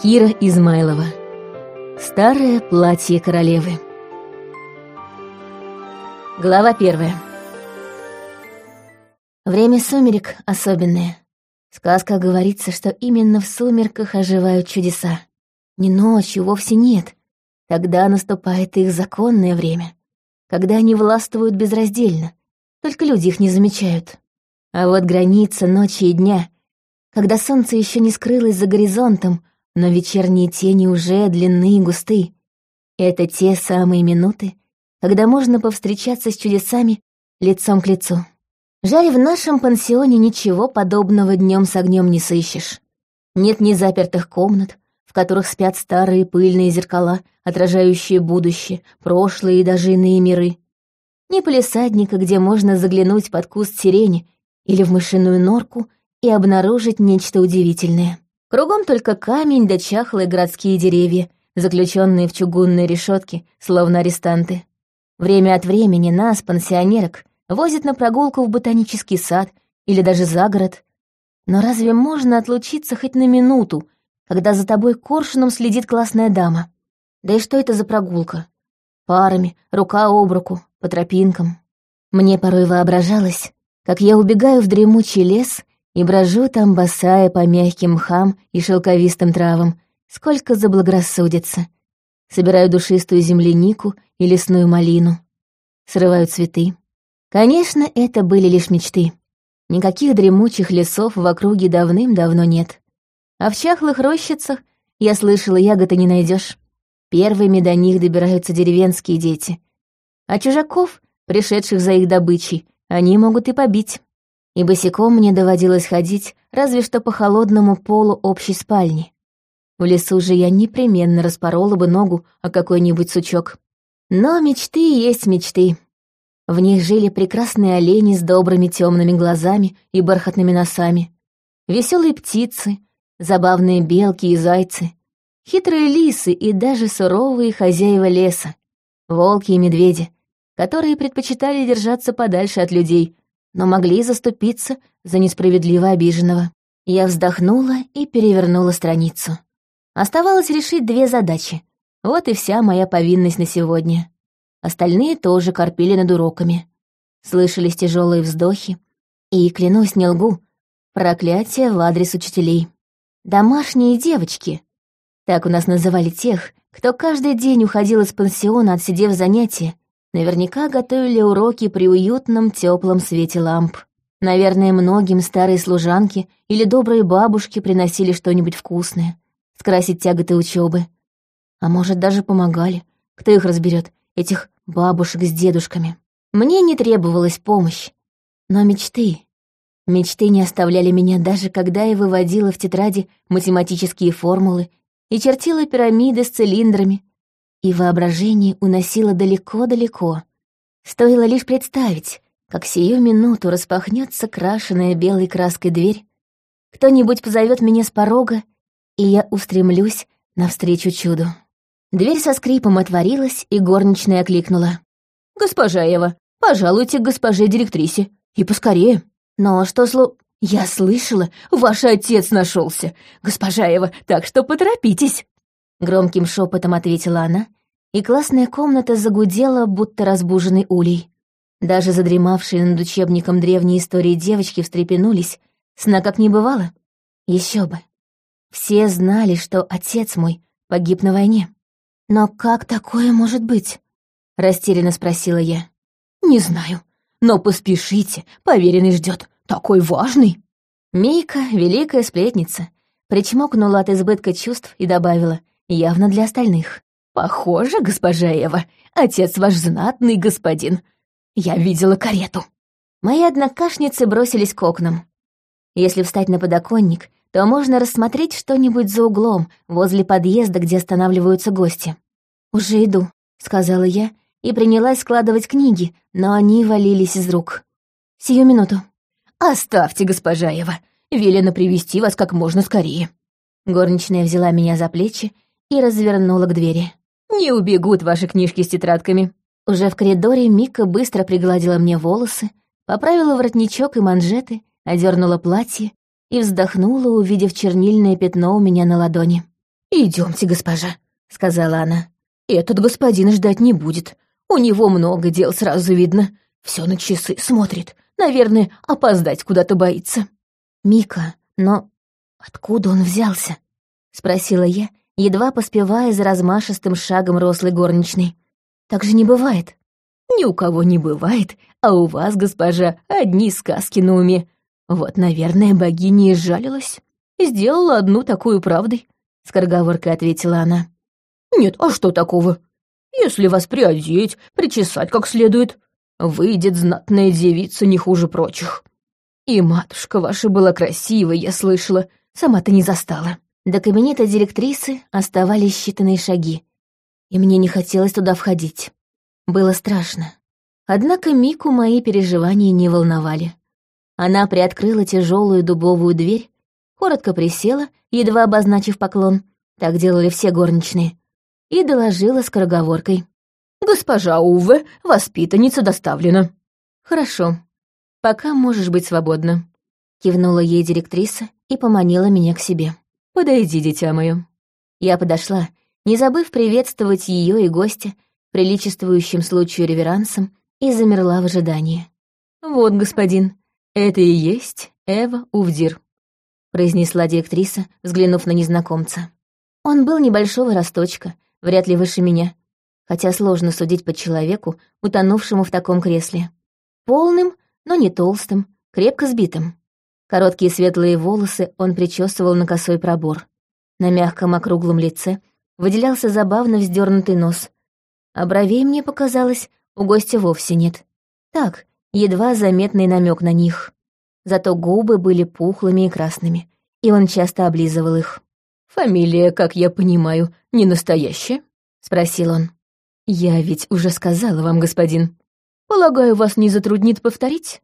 Кира Измайлова. Старое платье королевы. Глава первая. Время сумерек особенное. В сказках говорится, что именно в сумерках оживают чудеса. Не ночью, вовсе нет. Тогда наступает их законное время, когда они властвуют безраздельно, только люди их не замечают. А вот граница ночи и дня, когда солнце еще не скрылось за горизонтом, но вечерние тени уже длинны и густы. Это те самые минуты, когда можно повстречаться с чудесами лицом к лицу. Жаль, в нашем пансионе ничего подобного днем с огнем не сыщешь. Нет ни запертых комнат, в которых спят старые пыльные зеркала, отражающие будущее, прошлое и даже иные миры. Ни полисадника, где можно заглянуть под куст сирени или в мышиную норку и обнаружить нечто удивительное. Кругом только камень да чахлые городские деревья, заключенные в чугунные решетки, словно арестанты. Время от времени нас, пансионерок, возят на прогулку в ботанический сад или даже за город. Но разве можно отлучиться хоть на минуту, когда за тобой коршуном следит классная дама? Да и что это за прогулка? Парами, рука об руку, по тропинкам. Мне порой воображалось, как я убегаю в дремучий лес и брожу там босая по мягким мхам и шелковистым травам, сколько заблагорассудится. Собираю душистую землянику и лесную малину. Срываю цветы. Конечно, это были лишь мечты. Никаких дремучих лесов в округе давным-давно нет. А в чахлых рощицах, я слышала, ягоды не найдешь. Первыми до них добираются деревенские дети. А чужаков, пришедших за их добычей, они могут и побить и босиком мне доводилось ходить разве что по холодному полу общей спальни. В лесу же я непременно распорола бы ногу о какой-нибудь сучок. Но мечты есть мечты. В них жили прекрасные олени с добрыми темными глазами и бархатными носами, веселые птицы, забавные белки и зайцы, хитрые лисы и даже суровые хозяева леса, волки и медведи, которые предпочитали держаться подальше от людей, но могли заступиться за несправедливо обиженного. Я вздохнула и перевернула страницу. Оставалось решить две задачи. Вот и вся моя повинность на сегодня. Остальные тоже корпели над уроками. Слышались тяжелые вздохи. И, клянусь, не лгу, проклятие в адрес учителей. Домашние девочки. Так у нас называли тех, кто каждый день уходил из пансиона, отсидев занятия, Наверняка готовили уроки при уютном теплом свете ламп. Наверное, многим старые служанки или добрые бабушки приносили что-нибудь вкусное, скрасить тяготы учебы. А может, даже помогали. Кто их разберет, этих бабушек с дедушками? Мне не требовалась помощь. Но мечты... Мечты не оставляли меня даже когда я выводила в тетради математические формулы и чертила пирамиды с цилиндрами, и воображение уносило далеко-далеко. Стоило лишь представить, как сию минуту распахнется крашеная белой краской дверь, кто-нибудь позовет меня с порога, и я устремлюсь навстречу чуду. Дверь со скрипом отворилась, и горничная окликнула. «Госпожа Ева, пожалуйте к госпоже директрисе, и поскорее». «Но что слу...» «Я слышала, ваш отец нашелся, госпожа Ева, так что поторопитесь». Громким шепотом ответила она, и классная комната загудела, будто разбуженный улей. Даже задремавшие над учебником древней истории девочки встрепенулись, сна как не бывало. Еще бы. Все знали, что отец мой погиб на войне. Но как такое может быть? Растерянно спросила я. Не знаю, но поспешите, поверенный ждет, такой важный. Мейка, великая сплетница, причмокнула от избытка чувств и добавила, явно для остальных. «Похоже, госпожа Эва, отец ваш знатный господин. Я видела карету». Мои однокашницы бросились к окнам. Если встать на подоконник, то можно рассмотреть что-нибудь за углом, возле подъезда, где останавливаются гости. «Уже иду», — сказала я, и принялась складывать книги, но они валились из рук. «Сию минуту». «Оставьте, госпожа Ева. Велено привести вас как можно скорее». Горничная взяла меня за плечи и развернула к двери. «Не убегут ваши книжки с тетрадками». Уже в коридоре Мика быстро пригладила мне волосы, поправила воротничок и манжеты, одернула платье и вздохнула, увидев чернильное пятно у меня на ладони. Идемте, госпожа», — сказала она. «Этот господин ждать не будет. У него много дел, сразу видно. Все на часы смотрит. Наверное, опоздать куда-то боится». «Мика, но откуда он взялся?» — спросила я, едва поспевая за размашистым шагом рослой горничной. «Так же не бывает». «Ни у кого не бывает, а у вас, госпожа, одни сказки на уме. Вот, наверное, богиня и жалилась. Сделала одну такую правдой», — скороговоркой ответила она. «Нет, а что такого? Если вас приодеть, причесать как следует, выйдет знатная девица не хуже прочих. И матушка ваша была красивой, я слышала, сама-то не застала». До кабинета директрисы оставались считанные шаги, и мне не хотелось туда входить. Было страшно. Однако Мику мои переживания не волновали. Она приоткрыла тяжелую дубовую дверь, коротко присела, едва обозначив поклон, так делали все горничные, и доложила скороговоркой. «Госпожа Уве, воспитанница доставлена». «Хорошо. Пока можешь быть свободна», — кивнула ей директриса и поманила меня к себе. «Подойди, дитя мое». Я подошла, не забыв приветствовать ее и гостя, приличествующим случаю реверансом, и замерла в ожидании. «Вот, господин, это и есть Эва Увдир», — произнесла директриса, взглянув на незнакомца. Он был небольшого росточка, вряд ли выше меня, хотя сложно судить по человеку, утонувшему в таком кресле. Полным, но не толстым, крепко сбитым. Короткие светлые волосы он причесывал на косой пробор. На мягком округлом лице выделялся забавно вздернутый нос. А бровей, мне показалось, у гостя вовсе нет. Так, едва заметный намек на них. Зато губы были пухлыми и красными, и он часто облизывал их. «Фамилия, как я понимаю, не настоящая?» — спросил он. «Я ведь уже сказала вам, господин. Полагаю, вас не затруднит повторить?»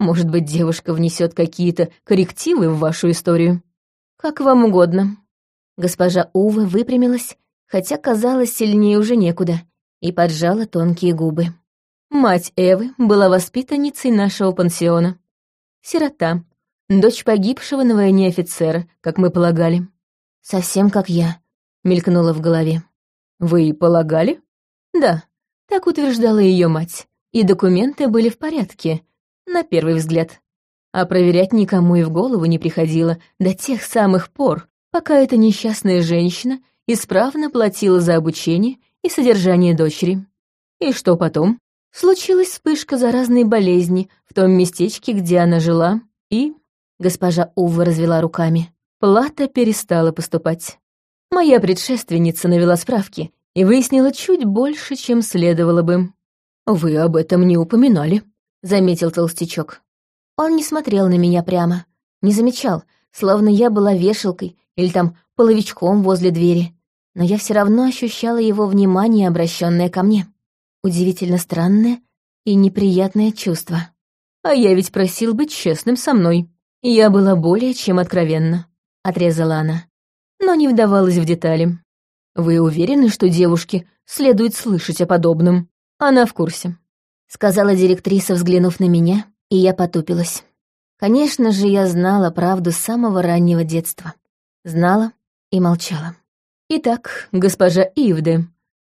Может быть, девушка внесет какие-то коррективы в вашу историю? Как вам угодно. Госпожа Ува выпрямилась, хотя казалось сильнее уже некуда, и поджала тонкие губы. Мать Эвы была воспитанницей нашего пансиона. Сирота, дочь погибшего на войне офицера, как мы полагали. Совсем как я, мелькнула в голове. Вы полагали? Да, так утверждала ее мать. И документы были в порядке, на первый взгляд. А проверять никому и в голову не приходило до тех самых пор, пока эта несчастная женщина исправно платила за обучение и содержание дочери. И что потом? Случилась вспышка заразной болезни в том местечке, где она жила, и... Госпожа Ува развела руками. Плата перестала поступать. Моя предшественница навела справки и выяснила чуть больше, чем следовало бы. «Вы об этом не упоминали», — заметил толстячок. Он не смотрел на меня прямо, не замечал, словно я была вешалкой или там половичком возле двери, но я все равно ощущала его внимание, обращенное ко мне. Удивительно странное и неприятное чувство. А я ведь просил быть честным со мной. Я была более чем откровенна, — отрезала она, но не вдавалась в детали. Вы уверены, что девушке следует слышать о подобном? Она в курсе сказала директриса, взглянув на меня, и я потупилась. Конечно же, я знала правду с самого раннего детства. Знала и молчала. Итак, госпожа Ивде,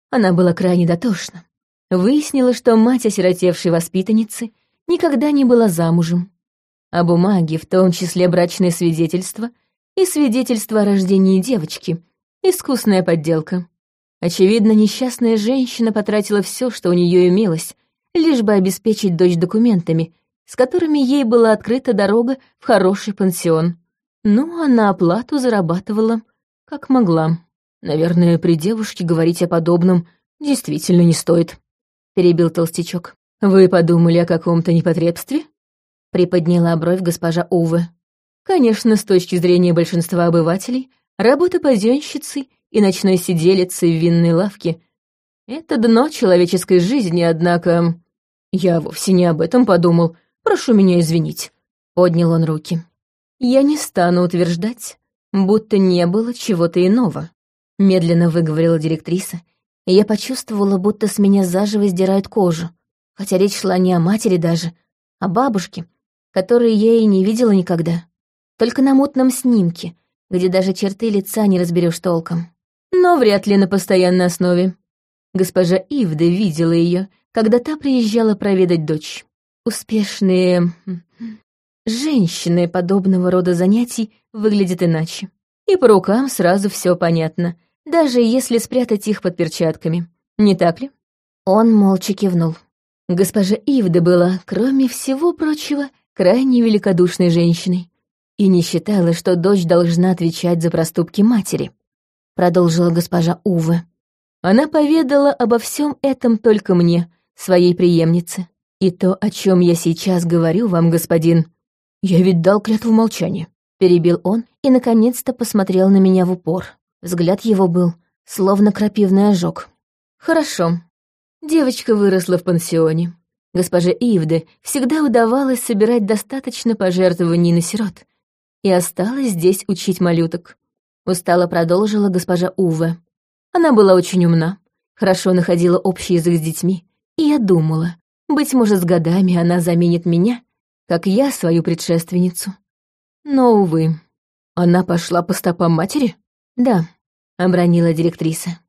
она была крайне дотошна, выяснила, что мать осиротевшей воспитанницы никогда не была замужем, а бумаги, в том числе брачное свидетельство и свидетельство о рождении девочки, искусная подделка. Очевидно, несчастная женщина потратила все, что у нее имелось, лишь бы обеспечить дочь документами, с которыми ей была открыта дорога в хороший пансион. Ну, а на оплату зарабатывала, как могла. Наверное, при девушке говорить о подобном действительно не стоит, — перебил толстячок. «Вы подумали о каком-то непотребстве?» — приподняла бровь госпожа Уве. «Конечно, с точки зрения большинства обывателей, работа паденщицей и ночной сиделицей в винной лавке это дно человеческой жизни, однако... Я вовсе не об этом подумал. Прошу меня извинить. Поднял он руки. Я не стану утверждать, будто не было чего-то иного. Медленно выговорила директриса, и я почувствовала, будто с меня заживо сдирают кожу. Хотя речь шла не о матери даже, а бабушке, которой я и не видела никогда. Только на мутном снимке, где даже черты лица не разберешь толком. но вряд ли на постоянной основе. Госпожа Ивда видела ее, когда та приезжала проведать дочь. Успешные женщины подобного рода занятий выглядят иначе. И по рукам сразу все понятно, даже если спрятать их под перчатками. Не так ли? Он молча кивнул. Госпожа Ивда была, кроме всего прочего, крайне великодушной женщиной и не считала, что дочь должна отвечать за проступки матери, продолжила госпожа Уве. Она поведала обо всем этом только мне, своей преемнице. И то, о чем я сейчас говорю вам, господин, я ведь дал клятву молчания, перебил он и, наконец-то, посмотрел на меня в упор. Взгляд его был, словно крапивный ожог. Хорошо. Девочка выросла в пансионе. Госпоже Ивде всегда удавалось собирать достаточно пожертвований на сирот, и осталась здесь учить малюток. Устало продолжила госпожа Уве. Она была очень умна, хорошо находила общий язык с детьми, и я думала, быть может, с годами она заменит меня, как я свою предшественницу. Но, увы, она пошла по стопам матери? Да, обронила директриса.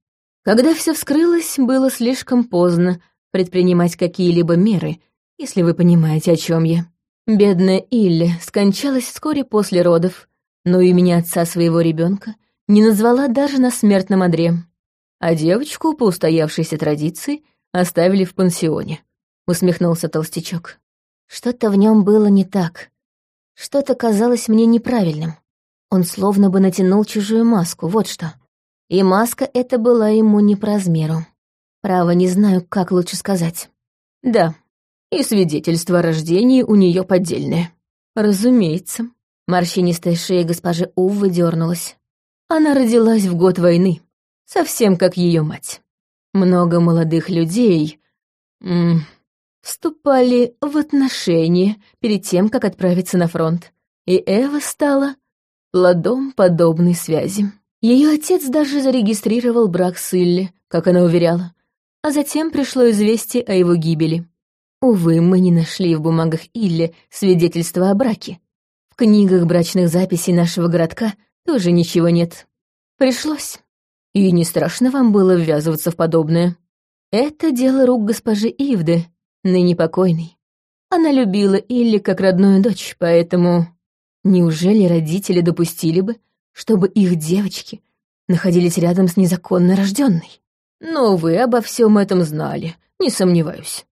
Когда все вскрылось, было слишком поздно предпринимать какие-либо меры, если вы понимаете, о чем я. Бедная Илли скончалась вскоре после родов, но имени отца своего ребенка не назвала даже на смертном одре. А девочку, по устоявшейся традиции, оставили в пансионе. Усмехнулся толстячок. Что-то в нем было не так. Что-то казалось мне неправильным. Он словно бы натянул чужую маску, вот что. И маска эта была ему не по размеру. Право, не знаю, как лучше сказать. Да, и свидетельство о рождении у нее поддельное. Разумеется. Морщинистая шея госпожи Увы дернулась. Она родилась в год войны, совсем как ее мать. Много молодых людей м вступали в отношения перед тем, как отправиться на фронт, и Эва стала плодом подобной связи. Ее отец даже зарегистрировал брак с Илли, как она уверяла, а затем пришло известие о его гибели. Увы, мы не нашли в бумагах Илли свидетельства о браке. В книгах брачных записей нашего городка тоже ничего нет. Пришлось. И не страшно вам было ввязываться в подобное. Это дело рук госпожи Ивды, ныне покойной. Она любила Илли как родную дочь, поэтому... Неужели родители допустили бы, чтобы их девочки находились рядом с незаконно рожденной? Но вы обо всем этом знали, не сомневаюсь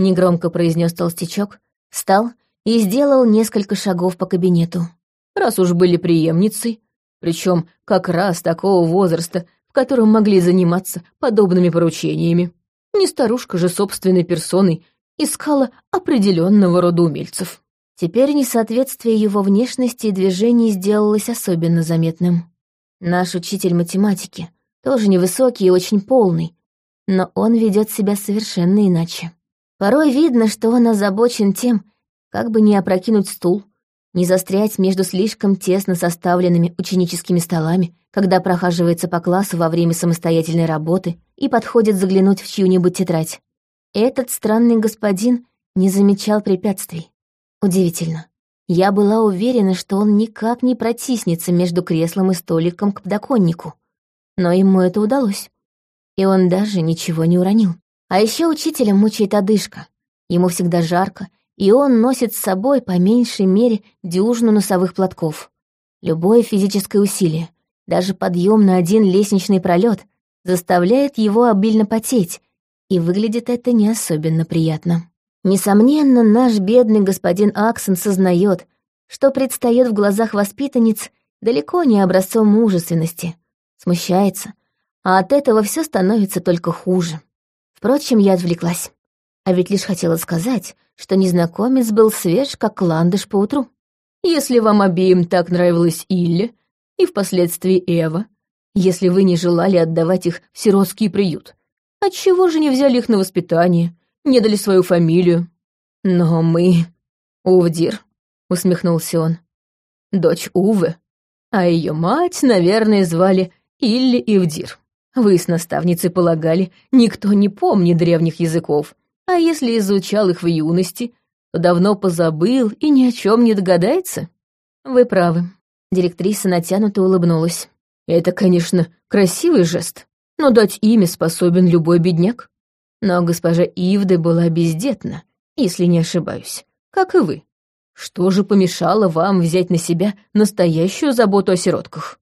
негромко произнес толстячок, встал и сделал несколько шагов по кабинету. Раз уж были преемницей, причем как раз такого возраста, в котором могли заниматься подобными поручениями. Не старушка же собственной персоной искала определенного рода умельцев. Теперь несоответствие его внешности и движений сделалось особенно заметным. Наш учитель математики, тоже невысокий и очень полный, но он ведет себя совершенно иначе. Порой видно, что он озабочен тем, как бы не опрокинуть стул, не застрять между слишком тесно составленными ученическими столами, когда прохаживается по классу во время самостоятельной работы и подходит заглянуть в чью-нибудь тетрадь. Этот странный господин не замечал препятствий. Удивительно. Я была уверена, что он никак не протиснется между креслом и столиком к подоконнику. Но ему это удалось. И он даже ничего не уронил. А еще учителя мучает одышка. Ему всегда жарко, и он носит с собой по меньшей мере дюжину носовых платков. Любое физическое усилие, даже подъем на один лестничный пролет, заставляет его обильно потеть, и выглядит это не особенно приятно. Несомненно, наш бедный господин Аксон сознает, что предстает в глазах воспитанниц далеко не образцом мужественности, смущается, а от этого все становится только хуже. Впрочем, я отвлеклась. А ведь лишь хотела сказать, что незнакомец был свеж, как ландыш поутру. Если вам обеим так нравилась Илля и впоследствии Эва, если вы не желали отдавать их в сиротский приют, отчего же не взяли их на воспитание, не дали свою фамилию? Но мы... Увдир, усмехнулся он. Дочь Увы, а ее мать, наверное, звали Илли Ивдир. Вы с наставницей полагали, никто не помнит древних языков, а если изучал их в юности, то давно позабыл и ни о чем не догадается? Вы правы. Директриса натянуто улыбнулась. Это, конечно, красивый жест, но дать имя способен любой бедняк. Но госпожа Ивды была бездетна, если не ошибаюсь, как и вы. Что же помешало вам взять на себя настоящую заботу о сиротках?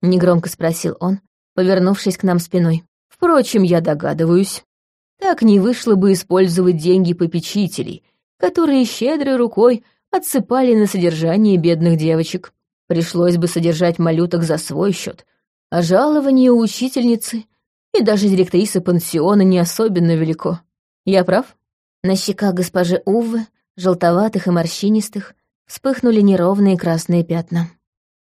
Негромко спросил он, повернувшись к нам спиной. Впрочем, я догадываюсь. Так не вышло бы использовать деньги попечителей, которые щедрой рукой отсыпали на содержание бедных девочек. Пришлось бы содержать малюток за свой счет, а жалование у учительницы и даже директрисы пансиона не особенно велико. Я прав? На щеках госпожи Увы, желтоватых и морщинистых, вспыхнули неровные красные пятна.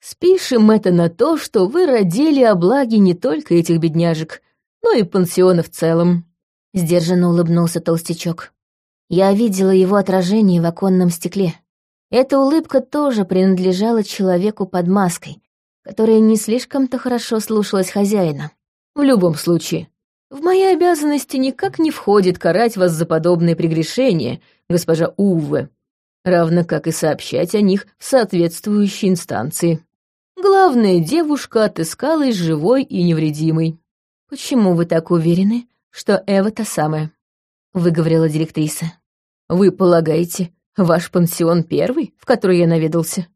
«Спишем это на то, что вы родили о благе не только этих бедняжек, но и пансиона в целом», — сдержанно улыбнулся толстячок. Я видела его отражение в оконном стекле. Эта улыбка тоже принадлежала человеку под маской, которая не слишком-то хорошо слушалась хозяина. В любом случае, в мои обязанности никак не входит карать вас за подобные прегрешения, госпожа Уве, равно как и сообщать о них в соответствующей инстанции. Главное, девушка отыскалась живой и невредимой. «Почему вы так уверены, что Эва та самая?» — выговорила директриса. «Вы полагаете, ваш пансион первый, в который я наведался?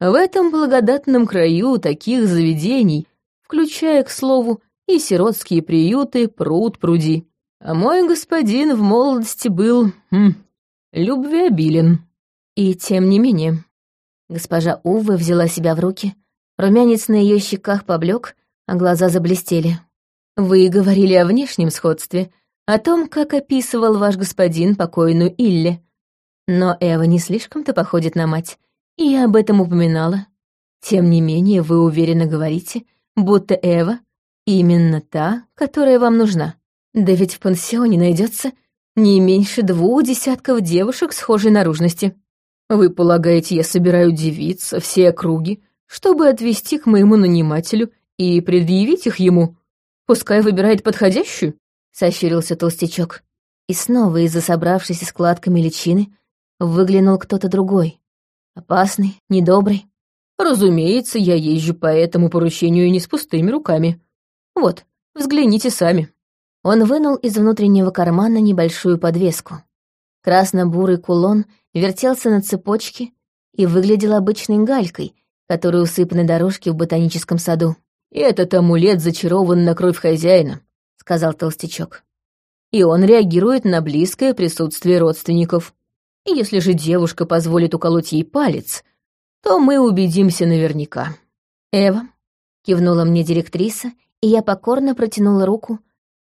В этом благодатном краю таких заведений, включая, к слову, и сиротские приюты, пруд пруди. А мой господин в молодости был... Хм, любвеобилен. И тем не менее... Госпожа Увы взяла себя в руки, румянец на ее щеках поблек, а глаза заблестели. «Вы говорили о внешнем сходстве, о том, как описывал ваш господин покойную Илле. Но Эва не слишком-то походит на мать, и я об этом упоминала. Тем не менее, вы уверенно говорите, будто Эва Именно та, которая вам нужна. Да ведь в пансионе найдется не меньше двух десятков девушек схожей наружности. Вы полагаете, я собираю девиц со всей округи, чтобы отвезти к моему нанимателю и предъявить их ему? Пускай выбирает подходящую?» — сощурился толстячок. И снова из-за собравшейся складками личины выглянул кто-то другой. Опасный, недобрый. «Разумеется, я езжу по этому поручению не с пустыми руками», вот, взгляните сами». Он вынул из внутреннего кармана небольшую подвеску. Красно-бурый кулон вертелся на цепочке и выглядел обычной галькой, которой усыпаны дорожки в ботаническом саду. «Этот амулет зачарован на кровь хозяина», — сказал толстячок. «И он реагирует на близкое присутствие родственников. И если же девушка позволит уколоть ей палец, то мы убедимся наверняка». «Эва», — кивнула мне директриса и я покорно протянула руку,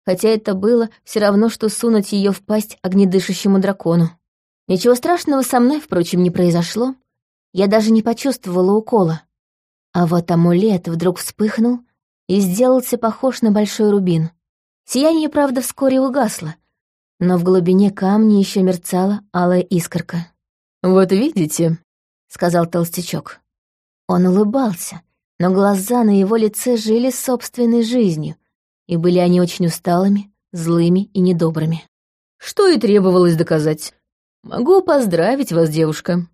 хотя это было все равно, что сунуть ее в пасть огнедышащему дракону. Ничего страшного со мной, впрочем, не произошло. Я даже не почувствовала укола. А вот амулет вдруг вспыхнул и сделался похож на большой рубин. Сияние, правда, вскоре угасло, но в глубине камня еще мерцала алая искорка. «Вот видите», — сказал толстячок. Он улыбался, но глаза на его лице жили собственной жизнью, и были они очень усталыми, злыми и недобрыми. «Что и требовалось доказать. Могу поздравить вас, девушка».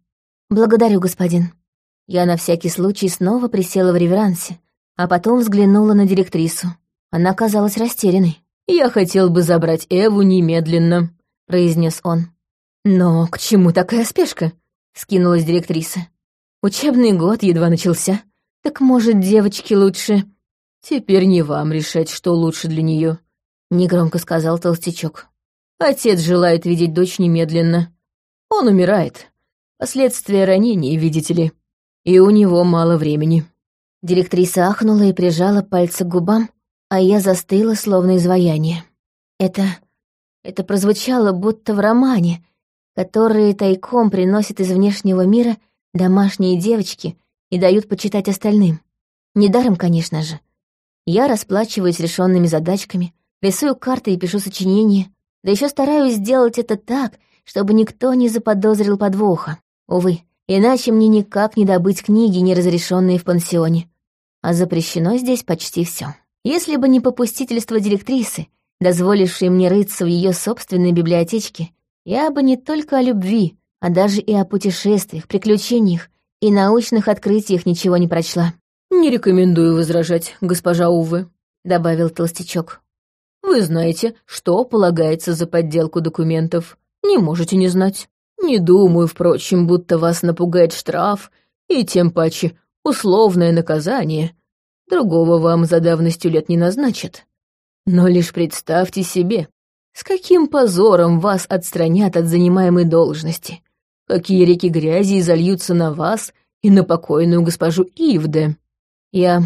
«Благодарю, господин». Я на всякий случай снова присела в реверансе, а потом взглянула на директрису. Она казалась растерянной. «Я хотел бы забрать Эву немедленно», — произнес он. «Но к чему такая спешка?» — скинулась директриса. «Учебный год едва начался. Так может, девочке лучше... Теперь не вам решать, что лучше для нее, негромко сказал толстячок. Отец желает видеть дочь немедленно. Он умирает. Последствия ранения, видите ли. И у него мало времени. Директриса ахнула и прижала пальцы к губам, а я застыла, словно изваяние. Это... это прозвучало будто в романе, который тайком приносят из внешнего мира домашние девочки — и дают почитать остальным. Недаром, конечно же. Я расплачиваюсь решенными задачками, рисую карты и пишу сочинения, да еще стараюсь сделать это так, чтобы никто не заподозрил подвоха. Увы, иначе мне никак не добыть книги, не разрешенные в пансионе. А запрещено здесь почти все. Если бы не попустительство директрисы, дозволившей мне рыться в ее собственной библиотечке, я бы не только о любви, а даже и о путешествиях, приключениях и научных открытиях ничего не прочла. «Не рекомендую возражать, госпожа Увы», — добавил толстячок. «Вы знаете, что полагается за подделку документов. Не можете не знать. Не думаю, впрочем, будто вас напугает штраф и тем паче условное наказание. Другого вам за давностью лет не назначат. Но лишь представьте себе, с каким позором вас отстранят от занимаемой должности, какие реки грязи изольются на вас и на покойную госпожу Ивде. Я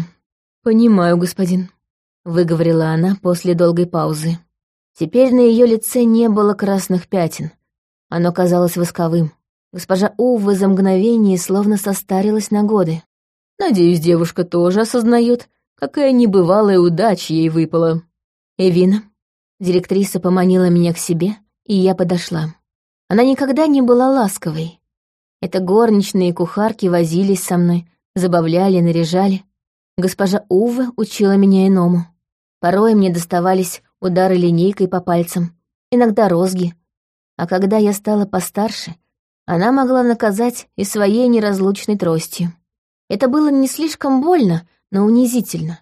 понимаю, господин, выговорила она после долгой паузы. Теперь на ее лице не было красных пятен. Оно казалось восковым. Госпожа Увы за мгновение словно состарилась на годы. Надеюсь, девушка тоже осознает, какая небывалая удача ей выпала. Эвина. Директриса поманила меня к себе, и я подошла. Она никогда не была ласковой. Это горничные и кухарки возились со мной, забавляли, наряжали. Госпожа Увы учила меня иному. Порой мне доставались удары линейкой по пальцам, иногда розги. А когда я стала постарше, она могла наказать и своей неразлучной тростью. Это было не слишком больно, но унизительно.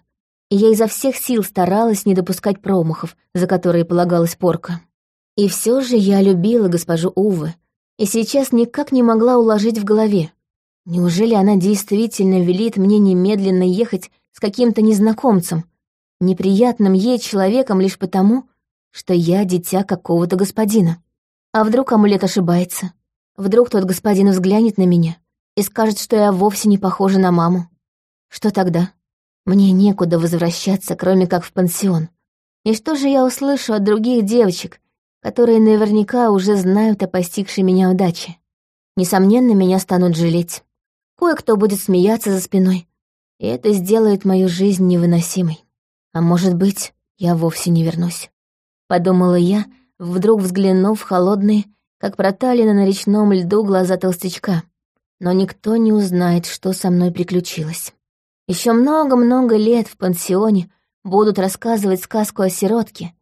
И я изо всех сил старалась не допускать промахов, за которые полагалась порка. И все же я любила госпожу Увы, и сейчас никак не могла уложить в голове. Неужели она действительно велит мне немедленно ехать с каким-то незнакомцем, неприятным ей человеком лишь потому, что я дитя какого-то господина? А вдруг амулет ошибается? Вдруг тот господин взглянет на меня и скажет, что я вовсе не похожа на маму. Что тогда? Мне некуда возвращаться, кроме как в пансион. И что же я услышу от других девочек, которые наверняка уже знают о постигшей меня удаче? Несомненно, меня станут жалеть. Кое-кто будет смеяться за спиной, и это сделает мою жизнь невыносимой. А может быть, я вовсе не вернусь. Подумала я, вдруг взглянув в холодные, как проталины на речном льду глаза толстячка но никто не узнает, что со мной приключилось. Еще много-много лет в пансионе будут рассказывать сказку о сиротке,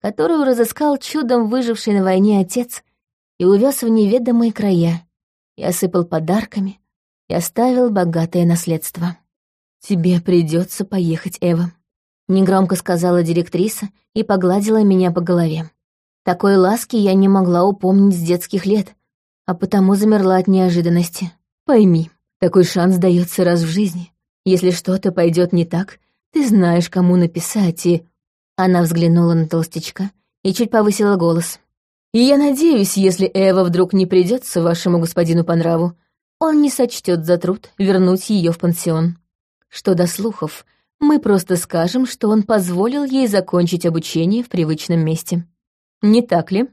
которую разыскал чудом выживший на войне отец и увез в неведомые края, и осыпал подарками, и оставил богатое наследство. «Тебе придется поехать, Эва», — негромко сказала директриса и погладила меня по голове. Такой ласки я не могла упомнить с детских лет, а потому замерла от неожиданности. Пойми, такой шанс дается раз в жизни. Если что-то пойдет не так, ты знаешь, кому написать, и...» Она взглянула на толстячка и чуть повысила голос. «И я надеюсь, если Эва вдруг не придется вашему господину по нраву, он не сочтет за труд вернуть ее в пансион. Что до слухов, мы просто скажем, что он позволил ей закончить обучение в привычном месте. Не так ли?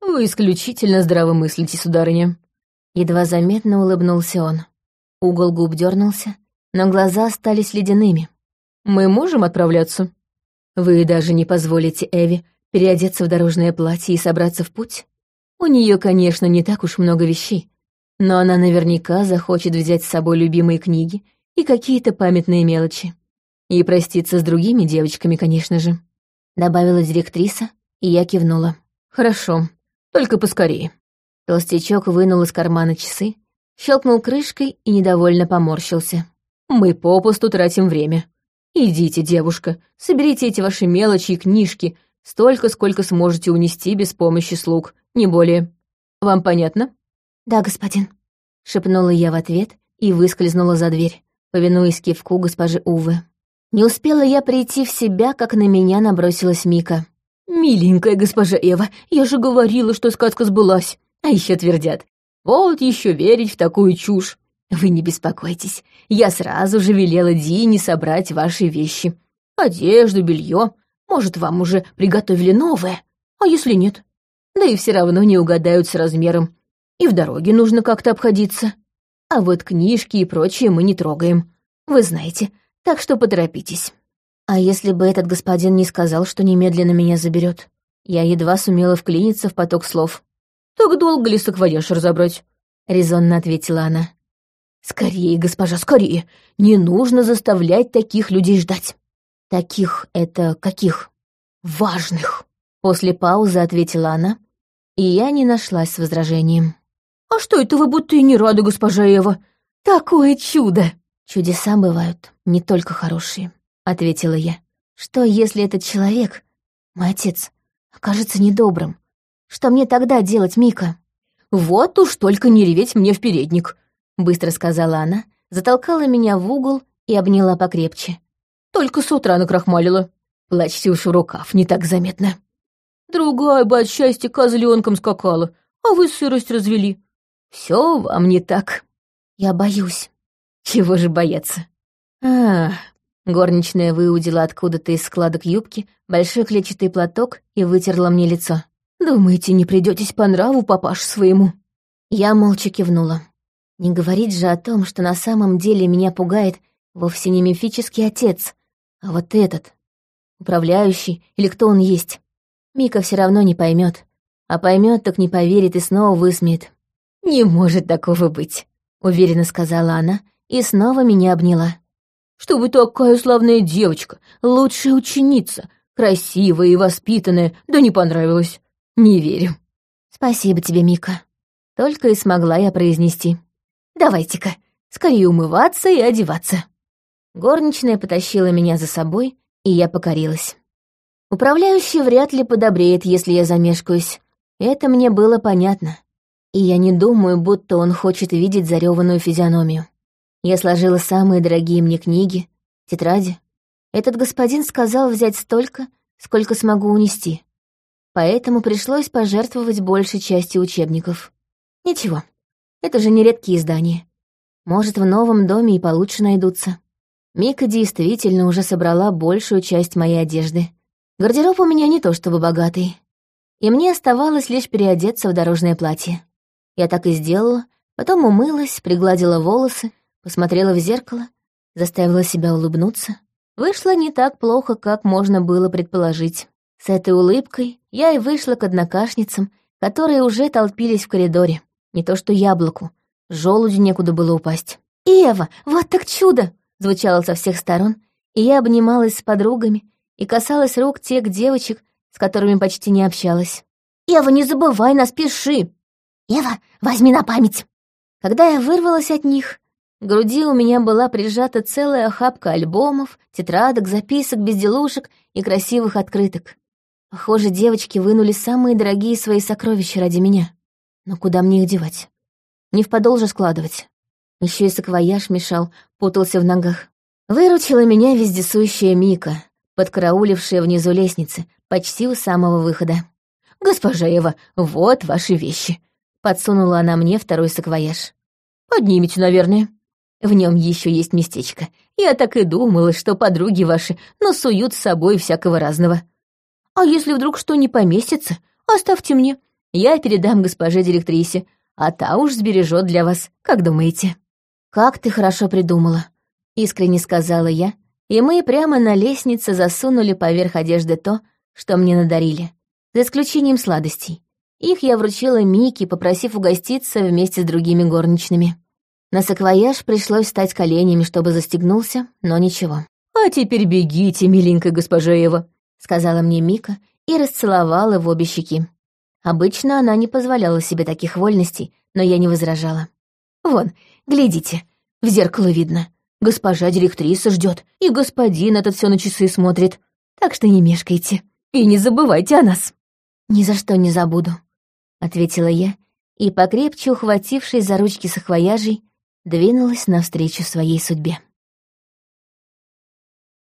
Вы исключительно здраво мыслите, сударыня. Едва заметно улыбнулся он. Угол губ дернулся, но глаза остались ледяными. «Мы можем отправляться? Вы даже не позволите Эви переодеться в дорожное платье и собраться в путь? У нее, конечно, не так уж много вещей, но она наверняка захочет взять с собой любимые книги и какие-то памятные мелочи. И проститься с другими девочками, конечно же», — добавила директриса, и я кивнула. «Хорошо, только поскорее». Толстячок вынул из кармана часы, щелкнул крышкой и недовольно поморщился. «Мы попусту тратим время. Идите, девушка, соберите эти ваши мелочи и книжки, столько, сколько сможете унести без помощи слуг, не более. Вам понятно?» «Да, господин», — шепнула я в ответ и выскользнула за дверь, повинуясь кивку госпожи Увы. Не успела я прийти в себя, как на меня набросилась Мика. «Миленькая госпожа Эва, я же говорила, что сказка сбылась. А еще твердят, вот еще верить в такую чушь. Вы не беспокойтесь, я сразу же велела Дине собрать ваши вещи. Одежду, белье. Может, вам уже приготовили новое, а если нет? Да и все равно не угадают с размером. И в дороге нужно как-то обходиться. А вот книжки и прочее мы не трогаем. Вы знаете, так что поторопитесь. А если бы этот господин не сказал, что немедленно меня заберет? Я едва сумела вклиниться в поток слов. «Так долго ли саквояж разобрать?» — резонно ответила она. «Скорее, госпожа, скорее! Не нужно заставлять таких людей ждать!» «Таких — это каких?» «Важных!» — после паузы ответила она, и я не нашлась с возражением. «А что это вы будто и не рады, госпожа Эва? Такое чудо!» «Чудеса бывают не только хорошие», — ответила я. «Что, если этот человек, мой отец, окажется недобрым? Что мне тогда делать, Мика?» «Вот уж только не реветь мне в передник», — быстро сказала она, затолкала меня в угол и обняла покрепче. «Только с утра накрахмалила. Плачьте уж в рукав, не так заметно. Другая бы от счастья козленком скакала, а вы сырость развели. Все вам не так». «Я боюсь». Чего же бояться? А, горничная выудила откуда-то из складок юбки большой клетчатый платок и вытерла мне лицо. Думаете, не придетесь по нраву папаш своему? Я молча кивнула. Не говорить же о том, что на самом деле меня пугает вовсе не мифический отец, а вот этот, управляющий или кто он есть. Мика все равно не поймет, а поймет, так не поверит и снова высмеет. «Не может такого быть», — уверенно сказала она и снова меня обняла. «Что вы такая славная девочка, лучшая ученица, красивая и воспитанная, да не понравилась. Не верю». «Спасибо тебе, Мика». Только и смогла я произнести. «Давайте-ка, скорее умываться и одеваться». Горничная потащила меня за собой, и я покорилась. Управляющий вряд ли подобреет, если я замешкаюсь. Это мне было понятно. И я не думаю, будто он хочет видеть зареванную физиономию. Я сложила самые дорогие мне книги, тетради. Этот господин сказал взять столько, сколько смогу унести. Поэтому пришлось пожертвовать большей частью учебников. Ничего, это же не редкие издания. Может, в новом доме и получше найдутся. Мика действительно уже собрала большую часть моей одежды. Гардероб у меня не то чтобы богатый. И мне оставалось лишь переодеться в дорожное платье. Я так и сделала, потом умылась, пригладила волосы, посмотрела в зеркало, заставила себя улыбнуться. Вышло не так плохо, как можно было предположить. С этой улыбкой я и вышла к однокашницам, которые уже толпились в коридоре. Не то что яблоку, желудю некуда было упасть. «Эва, вот так чудо!» звучало со всех сторон, и я обнималась с подругами и касалась рук тех девочек, с которыми почти не общалась. «Ева, не забывай нас, пиши!» «Ева, возьми на память!» Когда я вырвалась от них, груди у меня была прижата целая охапка альбомов, тетрадок, записок, безделушек и красивых открыток. Похоже, девочки вынули самые дорогие свои сокровища ради меня. Но куда мне их девать? Не в подол же складывать. Еще и саквояж мешал, путался в ногах. Выручила меня вездесущая Мика, подкараулившая внизу лестницы, почти у самого выхода. «Госпожа Ева, вот ваши вещи», — подсунула она мне второй саквояж. «Поднимите, наверное». В нем еще есть местечко. Я так и думала, что подруги ваши насуют с собой всякого разного. А если вдруг что не поместится, оставьте мне. Я передам госпоже директрисе, а та уж сбережет для вас, как думаете?» «Как ты хорошо придумала», — искренне сказала я, и мы прямо на лестнице засунули поверх одежды то, что мне надарили, за исключением сладостей. Их я вручила Мике, попросив угоститься вместе с другими горничными. На саквояж пришлось встать коленями, чтобы застегнулся, но ничего. «А теперь бегите, миленькая госпожа Ева», — сказала мне Мика и расцеловала в обе щеки. Обычно она не позволяла себе таких вольностей, но я не возражала. «Вон, глядите, в зеркало видно. Госпожа директриса ждет, и господин этот все на часы смотрит. Так что не мешкайте и не забывайте о нас». «Ни за что не забуду», — ответила я, и, покрепче ухватившись за ручки сахвояжей, двинулась навстречу своей судьбе.